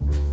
you.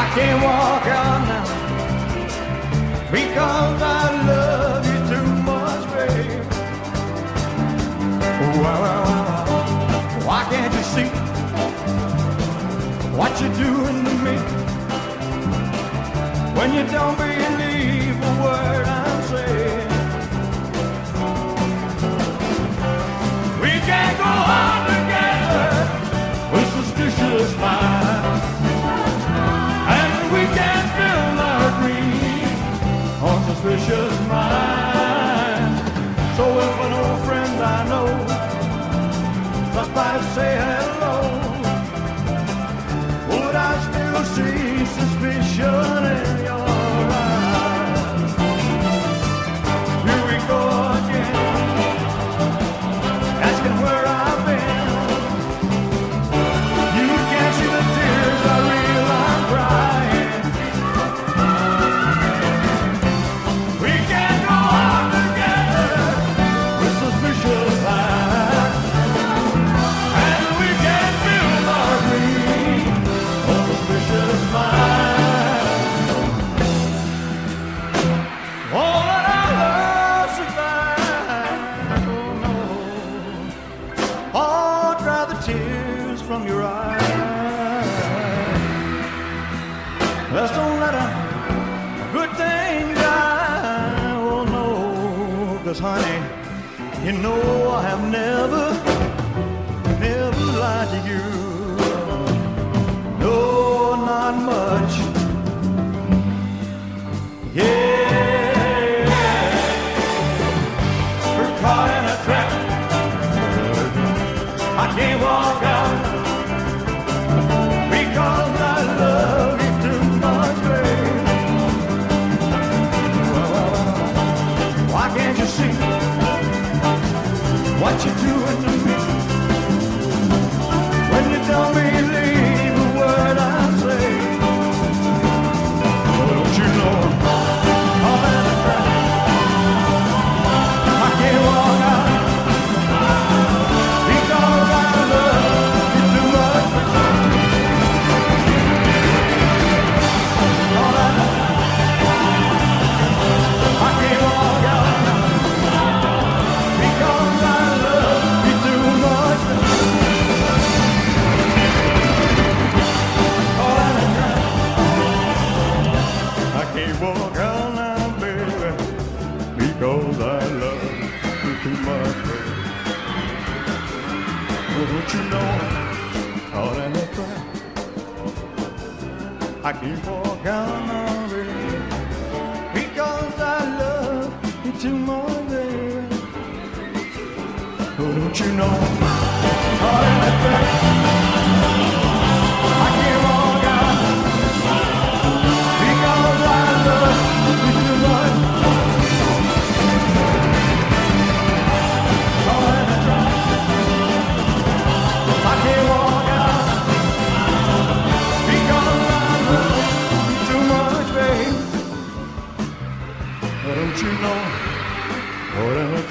I can't walk out now because I love you too much, babe. Why, why, why, why can't you see what you're doing to me when you don't? Be honey, you know I have never I keep walking on already because I love you too much, baby. Oh, don't you know? I'm in the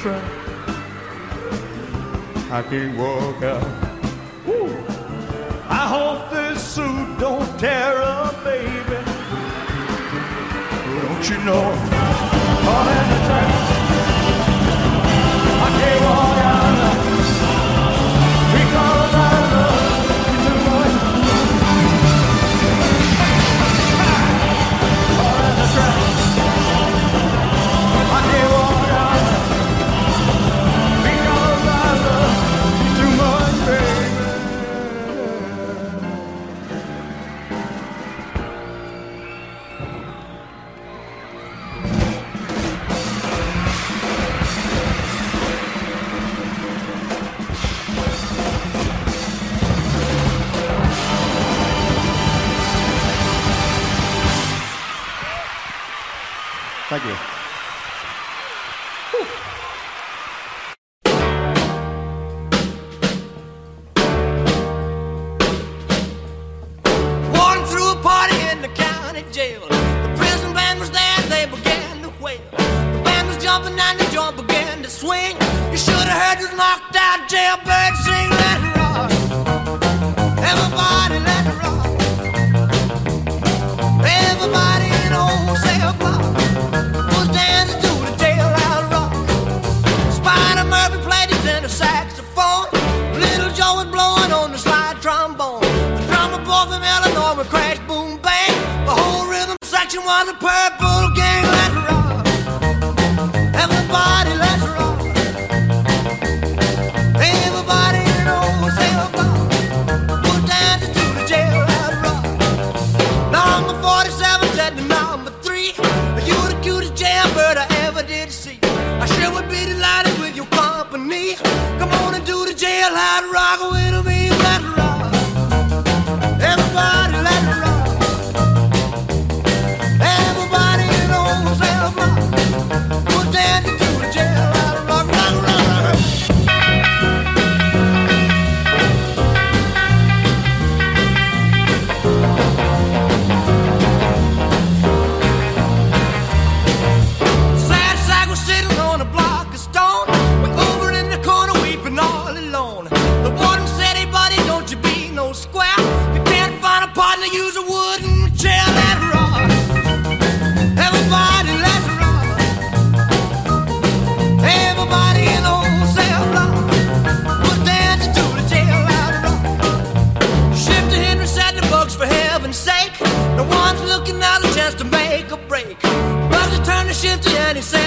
truck. I can't walk out. Woo. I hope this suit don't tear up, baby. Don't you know? Caught in the trap? I can't walk out. they began to wail. The band was jumping and the joint began to swing. You should have heard this knocked out jailbird sing. Let it rock. Everybody, let it rock. Everybody in old cell. shift to any sound.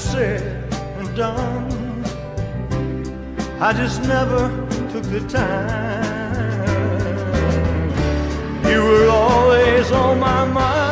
said and done. I just never took the time. You were always on my mind.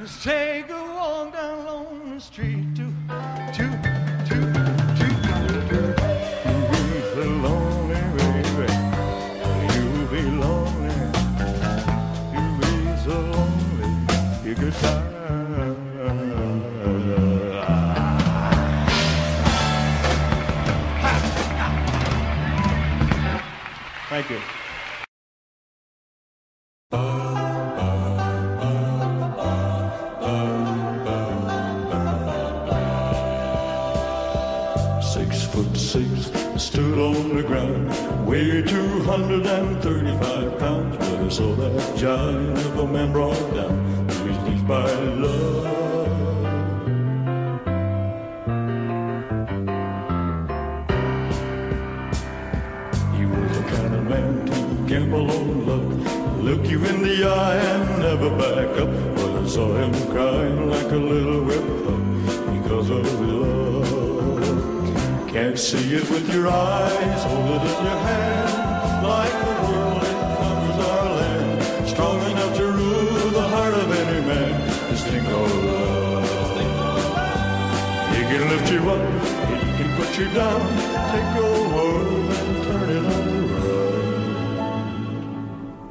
Just take a walk down Lonely Street to, to, to, to, to. You'll be so lonely, baby. You'll be lonely. You'll be so lonely. You could die. Thank you. You down, take your world and turn it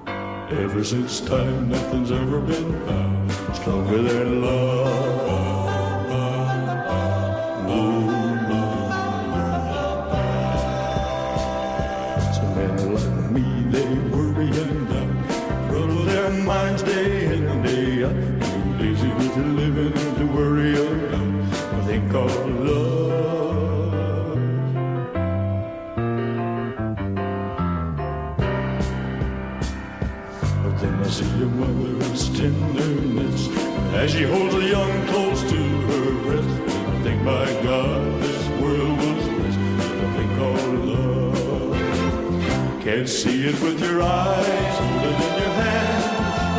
around. Ever since time, nothing's ever been found stronger than love. As she holds a young close to her breast. I think, my God, this world was blessed with a thing called love. Can't see it with your eyes, hold it in your hand,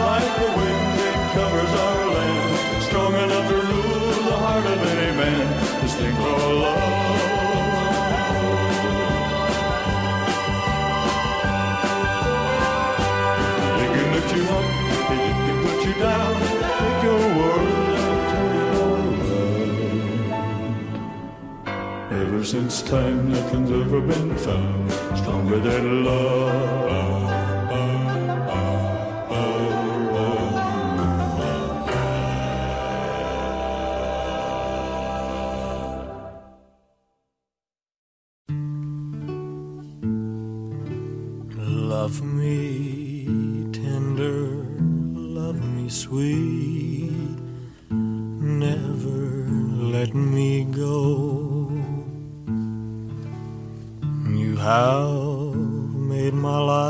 like the wind it covers our land, strong enough to rule the heart of any man. This thing called love. It can lift you up, it can put you down, your world around. Ever since time, nothing's ever been found stronger than. Love let me go. You have made my life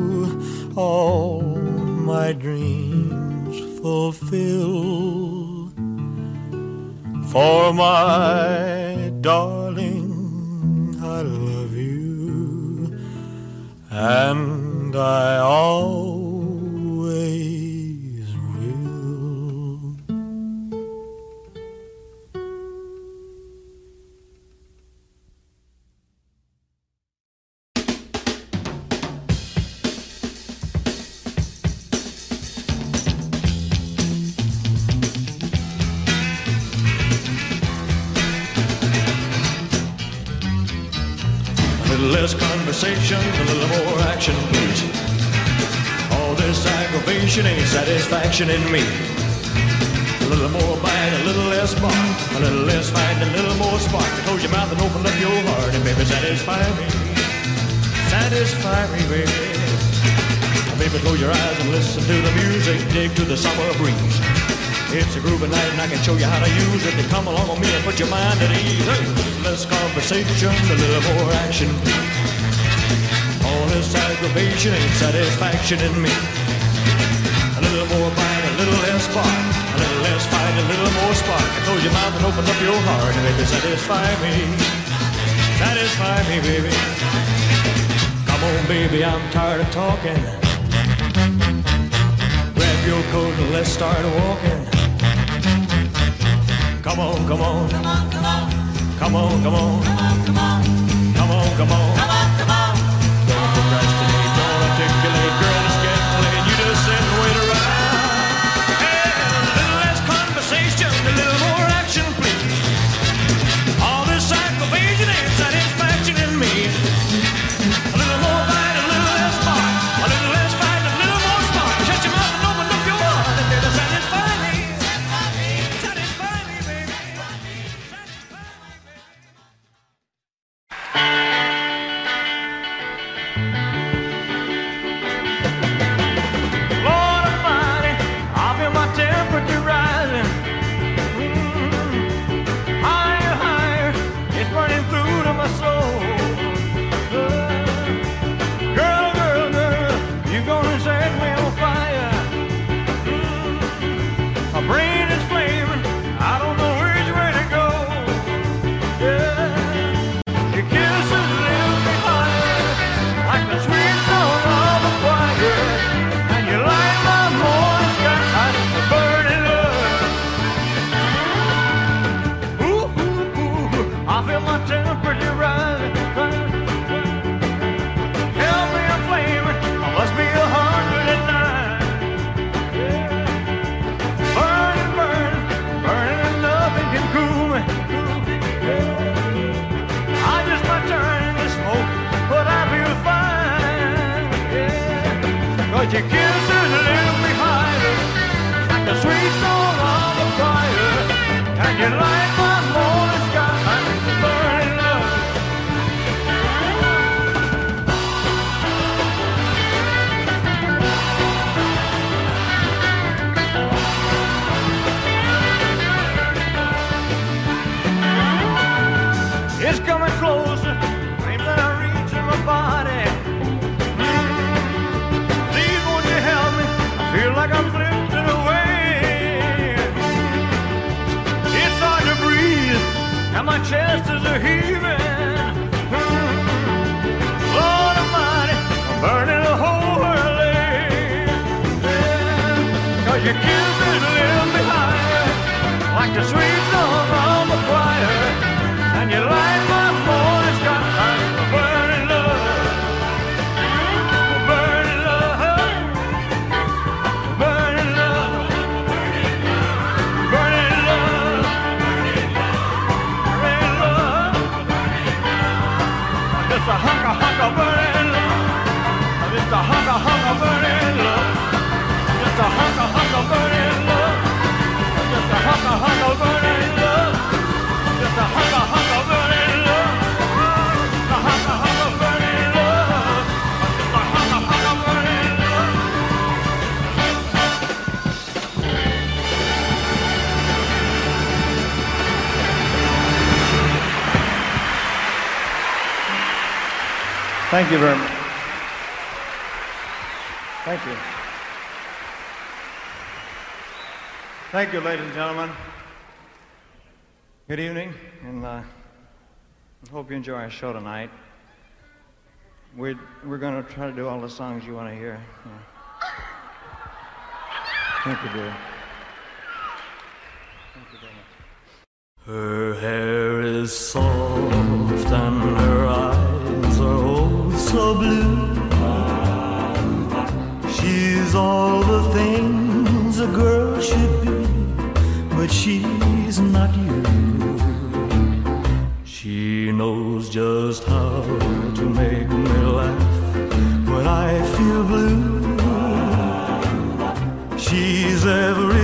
all my dreams fulfill. For my darling, I love you, and I always satisfaction in me. A little more bite, a little less bark, a little less fight, a little more spark. Close your mouth and open up your heart, and baby, satisfy me. Satisfy me, baby. Baby, close your eyes and listen to the music, dig to the summer breeze. It's a groovy night and I can show you how to use it. To come along with me and put your mind at ease. Hey, less conversation, a little more action, please. All this aggravation ain't satisfaction in me. A little more less spark. A little less fight, a little more spark. I Close your mouth and open up your heart and baby, satisfy me. Satisfy me, baby. Come on, baby, I'm tired of talking. Grab your coat and let's start walking. Come on, come on. Come on, come on. Come on, come on. Come on, come on. Come on, come on. Don't Thank you very much. Thank you. Thank you, ladies and gentlemen. Good evening, and uh, I hope you enjoy our show tonight. We're, we're going to try to do all the songs you want to hear. Yeah. Thank you, dear. Thank you very much. Her hair is soft and her so blue. She's all the things a girl should be, but she's not you. She knows just how to make me laugh when I feel blue. She's every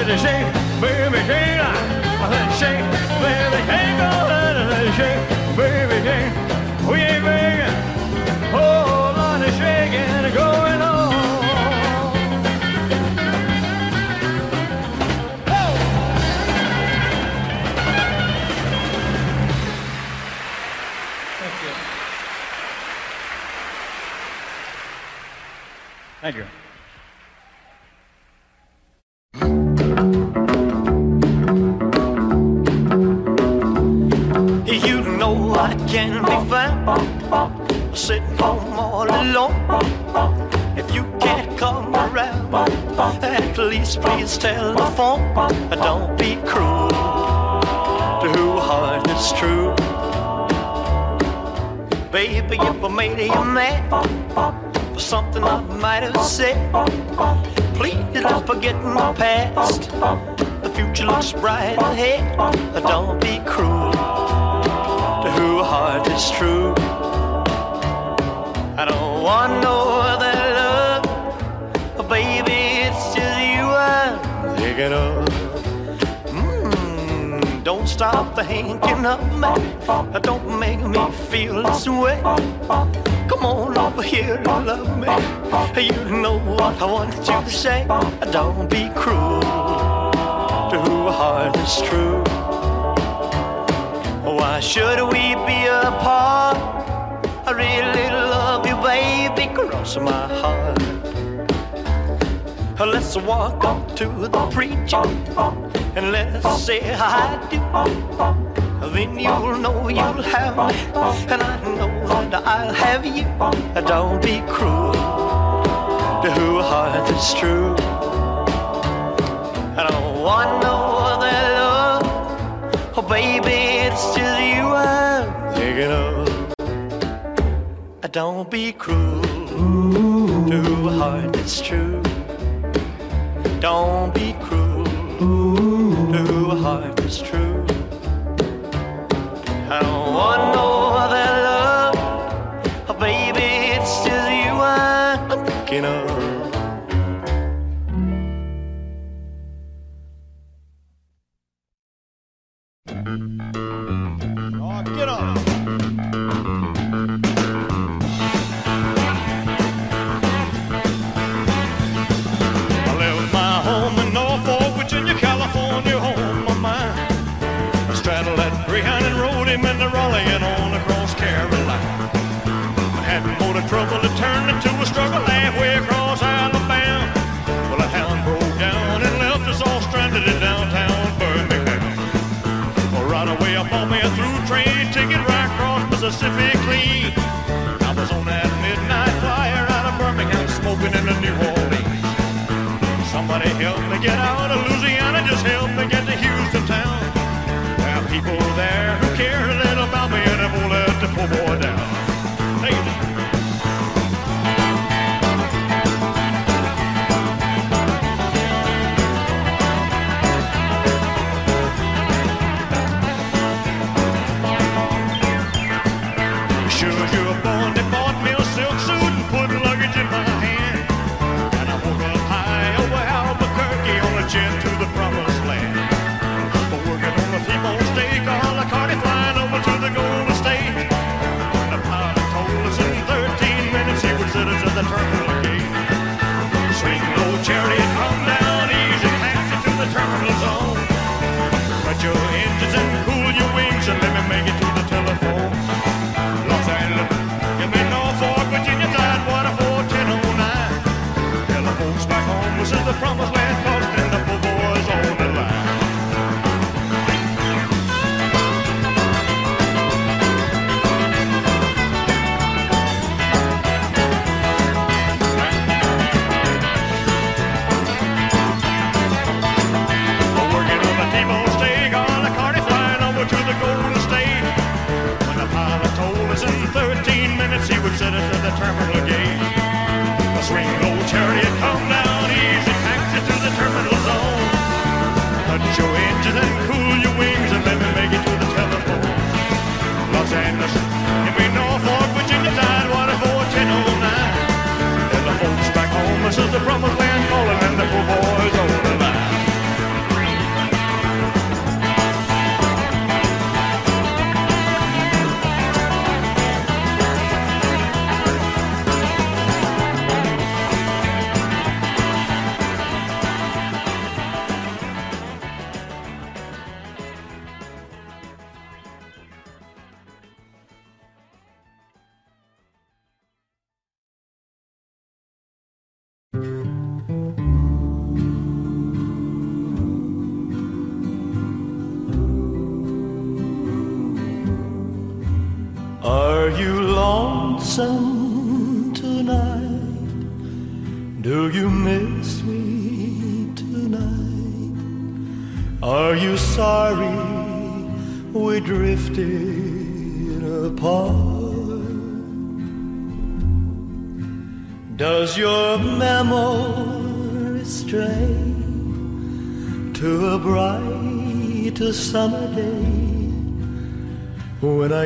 Baby, you say, baby, made you mad for something I might have said. Please don't forget my past. The future looks bright ahead. Don't be cruel to who heart is true. I don't want no other love, baby. It's just you I'm thinking of. Mm, don't stop thinking of me. Don't make me feel this way. Come on over here and love me. You know what I want you to say. Don't be cruel to a heart that's true. Why should we be apart? I really love you, baby, cross my heart. Let's walk up to the preacher and let's say I do. Then you'll know you'll have me, and I know and I'll have you. Don't be cruel to who heart is true. I don't want no other love. Oh, baby, it's just you I'm thinking of. Don't be cruel to a heart that's true. Don't be cruel. Johnny help me get out.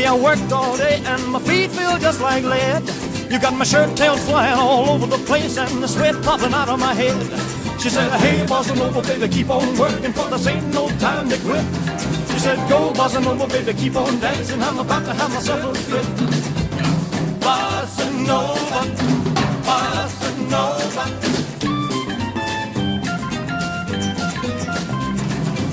Baby. I worked all day and my feet feel just like lead. You got my shirt tails flying all over the place and the sweat popping out of my head. She said, hey, bossa nova, baby, keep on working for this ain't no time to quit. She said, go, bossa nova, baby, keep on dancing. I'm about to have myself a fit. Bossa nova,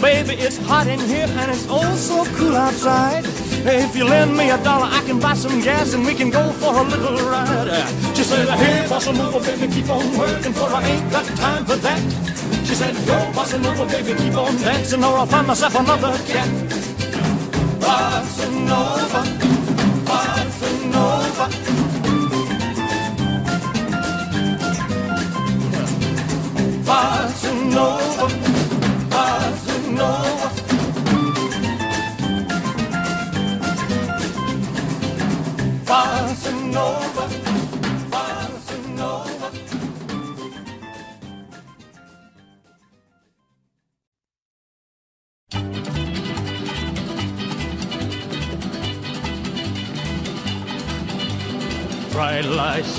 Baby, it's hot in here and it's oh so cool outside. If you lend me a dollar, I can buy some gas and we can go for a little ride. She said, hey, bossa nova, baby, keep on working for I ain't got time for that. She said, go, bossa nova, baby, keep on dancing or I'll find myself another cat. Bossa nova,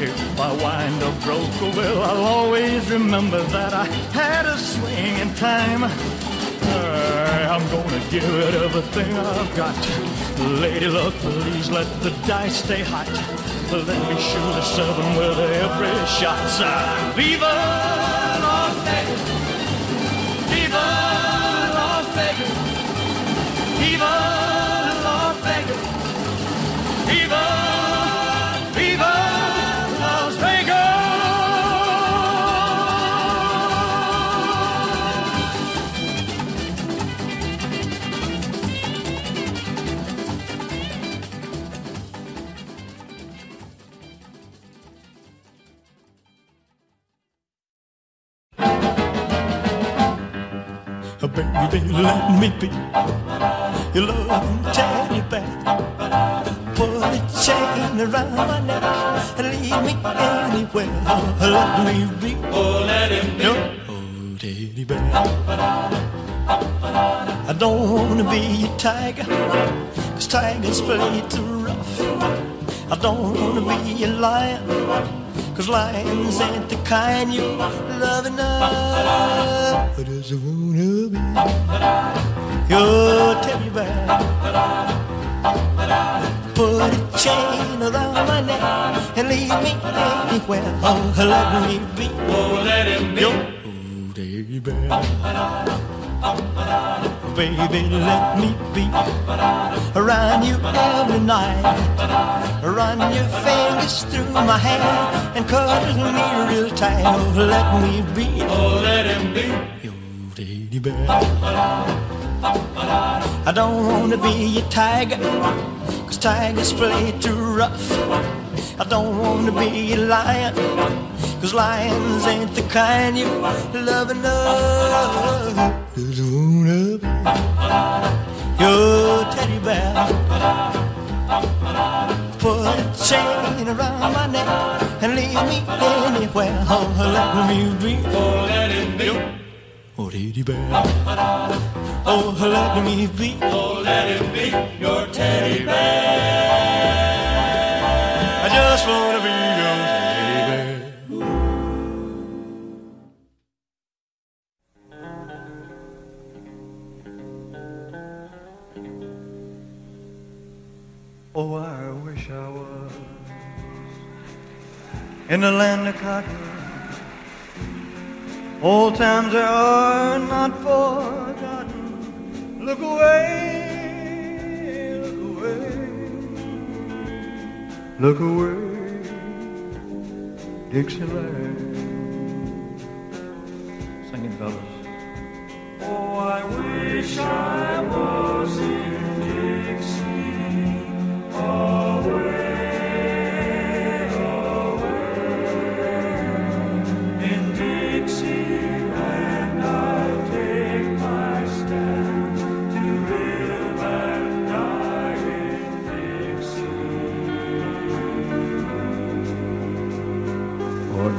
If I wind up broke, well, I'll always remember that I had a swing in time. I'm gonna give it everything I've got. Lady luck, please let the dice stay hot. Let me shoot a seven with every shot. Uh, Viva Las Vegas! Viva Las Vegas! Viva Las Vegas! Viva me be your loving teddy bear. Put a chain around my neck and lead me anywhere. Let me be. Oh, let him be. Your old teddy bear. I don't wanna be a tiger, cause tigers play too rough. I don't wanna be a lion, cause lions ain't the kind you love enough. I just wanna be your teddy bear. Put a chain around my neck and leave me anywhere. Oh, let me be. Oh, let him be. Your teddy bear. Baby, let me be around you every night. Run your fingers through my hair and cuddle me real tight. Oh, let me be. Oh, let him be. Your teddy bear. I don't wanna be a tiger, cause tigers play too rough. I don't wanna be a lion, cause lions ain't the kind you love enough. Just wanna be your teddy bear. Put a chain around my neck and leave me anywhere. Oh, let me be. Oh, let it be. Oh, teddy bear. Oh, let me be. Oh, let it be your teddy bear. Just wanna be your. Oh, I wish I was in the land of cotton. Old times are not forgotten. Look away, look away, Dixieland. Sing it, fellas. Oh, I wish I was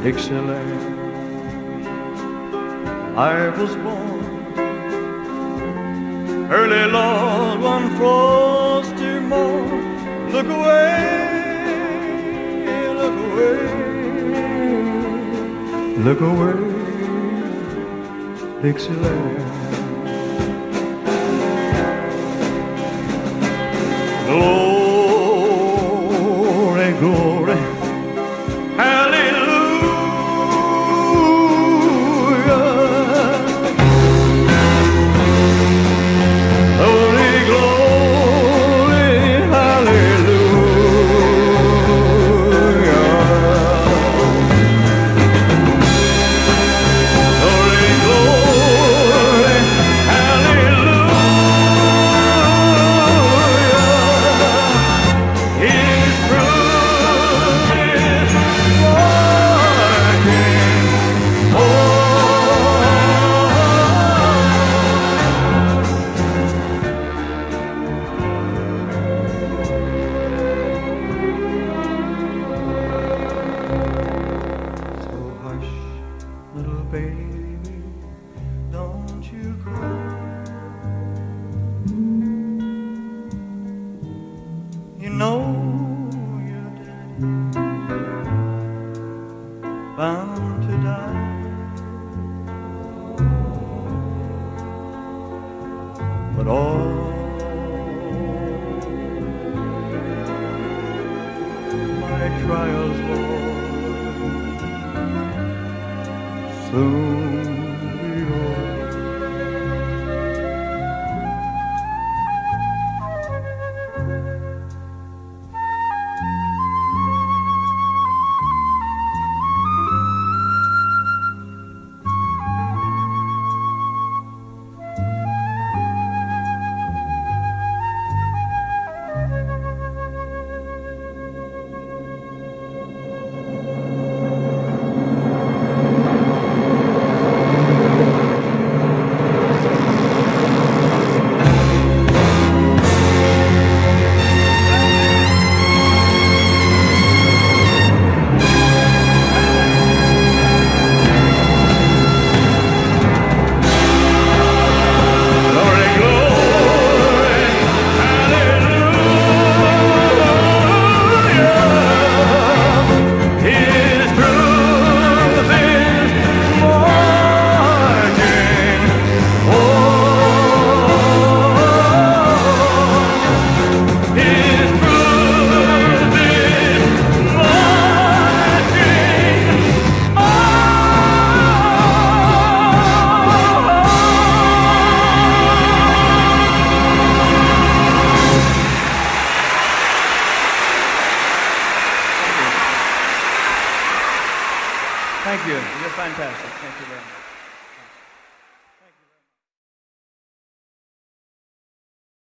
Dixieland. I was born early, Lord, one frosty morn. Look away, look away, look away, Dixieland. Lord, the old